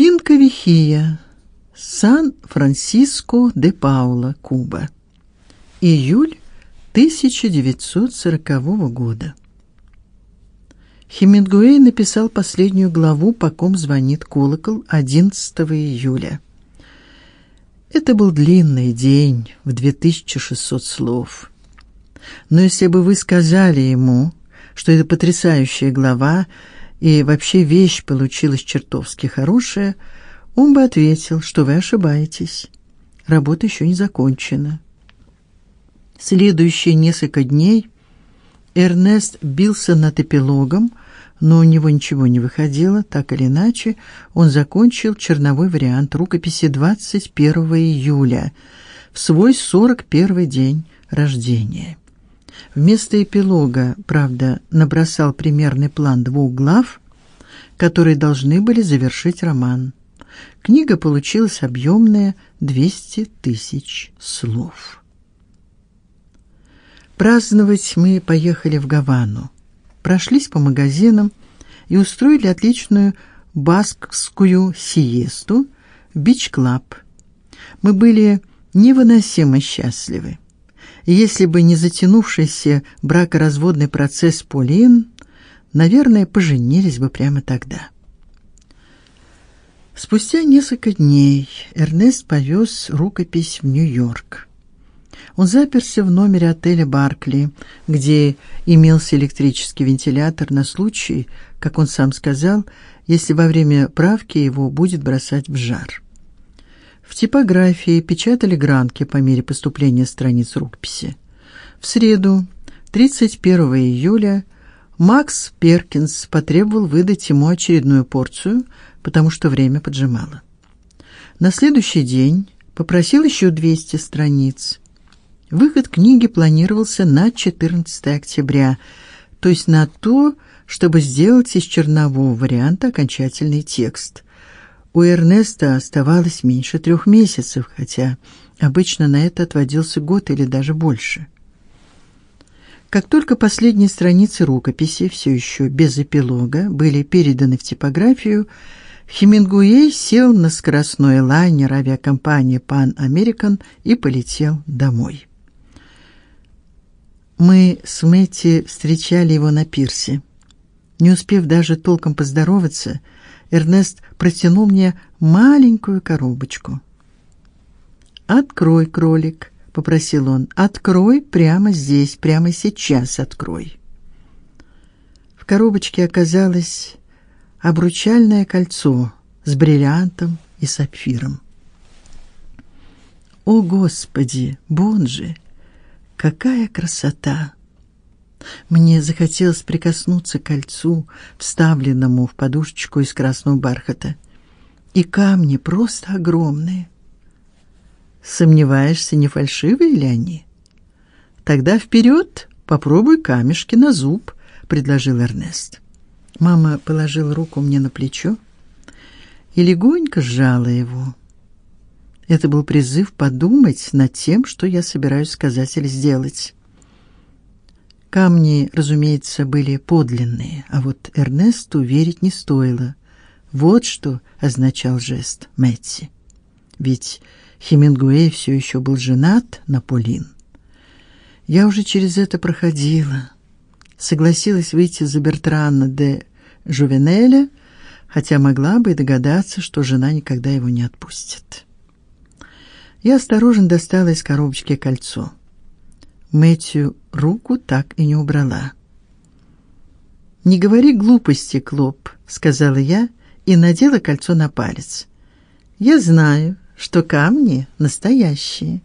Финка Вихия, Сан-Франциско де Паула, Куба. Июль 1940 года. Хемингуэй написал последнюю главу «По ком звонит колокол» 11 июля. Это был длинный день в 2600 слов. Но если бы вы сказали ему, что это потрясающая глава и вообще вещь получилась чертовски хорошая, он бы ответил, что вы ошибаетесь. Работа еще не закончена. Следующие несколько дней Эрнест бился над эпилогом, но у него ничего не выходило, так или иначе, он закончил черновой вариант рукописи 21 июля, в свой 41 день рождения. Вместо эпилога, правда, набросал примерный план двух глав, которые должны были завершить роман. Книга получилась объемная 200 тысяч слов. Праздновать мы поехали в Гавану. Прошлись по магазинам и устроили отличную баскскую сиесту в бич-клаб. Мы были невыносимо счастливы. Если бы не затянувшийся бракоразводный процесс Полин, наверное, поженились бы прямо тогда. Спустя несколько дней Эрнест повез рукопись в Нью-Йорк. Он заперся в номере отеля Баркли, где имелся электрический вентилятор на случай, как он сам сказал, если во время правки его будет бросать в жар. В типографии печатали гранки по мере поступления страниц рукописи. В среду, 31 июля, Макс Перкинс потребовал выдать ему очередную порцию, потому что время поджимало. На следующий день попросил еще 200 страниц. Выход книги планировался на 14 октября, то есть на то, чтобы сделать из чернового варианта окончательный текст. У Эрнеста оставалось меньше трех месяцев, хотя обычно на это отводился год или даже больше. Как только последние страницы рукописи, все еще без эпилога, были переданы в типографию, Хемингуэй сел на скоростной лайнер авиакомпании Pan American и полетел домой. Мы с Мэтти встречали его на пирсе. Не успев даже толком поздороваться, Эрнест протянул мне маленькую коробочку. "Открой, кролик", попросил он. "Открой прямо здесь, прямо сейчас открой". В коробочке оказалось обручальное кольцо с бриллиантом и сапфиром. О, господи, Бонжи, какая красота! Мне захотелось прикоснуться к кольцу, вставленному в подушечку из красного бархата. И камни просто огромные. Сомневаешься, не фальшивые ли они? Тогда вперед, попробуй камешки на зуб, предложил Эрнест. Мама положила руку мне на плечо и легонько сжала его. Это был призыв подумать над тем, что я собираюсь сказать или сделать. Камни, разумеется, были подлинные, а вот Эрнесту верить не стоило. Вот что означал жест Мэтти. Ведь Хемингуэй все еще был женат на Полин. Я уже через это проходила. Согласилась выйти за Бертрана де Жувенеля, хотя могла бы и догадаться, что жена никогда его не отпустит. Я осторожно достала из коробочки кольцо. Мэтью руку так и не убрала. Не говори глупости, Клоп, сказала я и надела кольцо на палец. Я знаю, что камни настоящие.